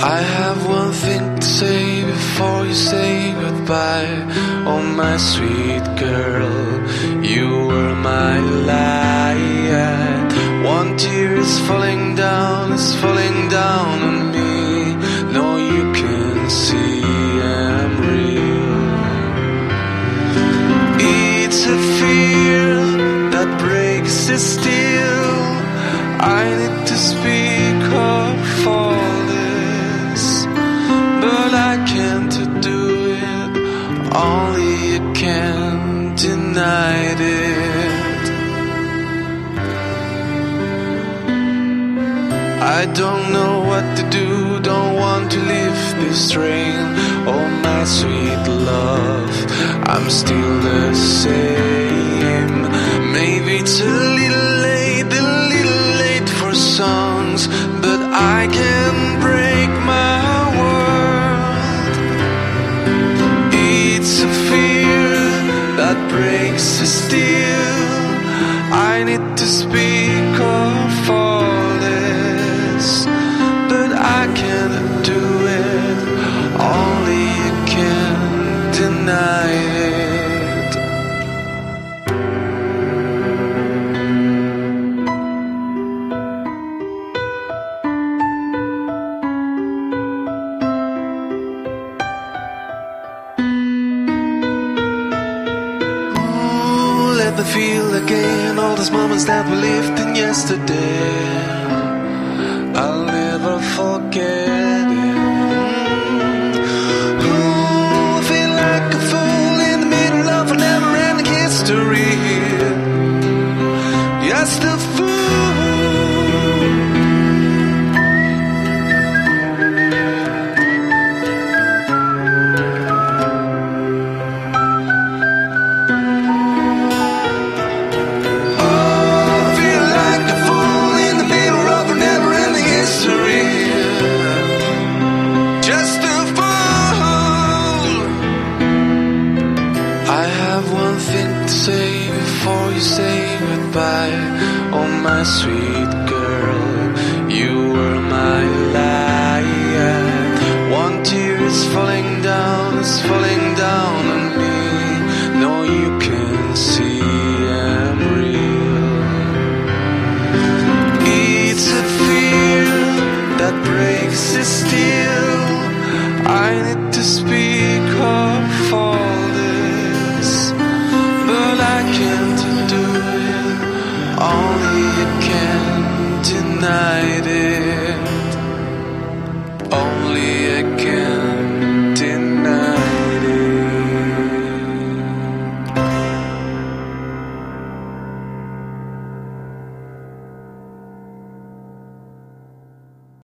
I have one thing to say before you say goodbye. Oh, my sweet girl, you were my light. One tear is falling down, it's falling down on me. I can't do it. Only you can deny it. I don't know what to do, don't want to leave this train. Oh, my sweet love, I'm still the same. Maybe it's breaks the steel. I need to speak let me feel again all those moments that we lived in yesterday. I'll never forget it. Ooh, I feel like a fool in the middle of a never-ending history. Just a fool. Have one thing to say before you say goodbye. Oh, my sweet girl, you were my light. One tear is falling down, it's falling down on me. No, you can see I'm real. It's a fear that breaks the steel. I need can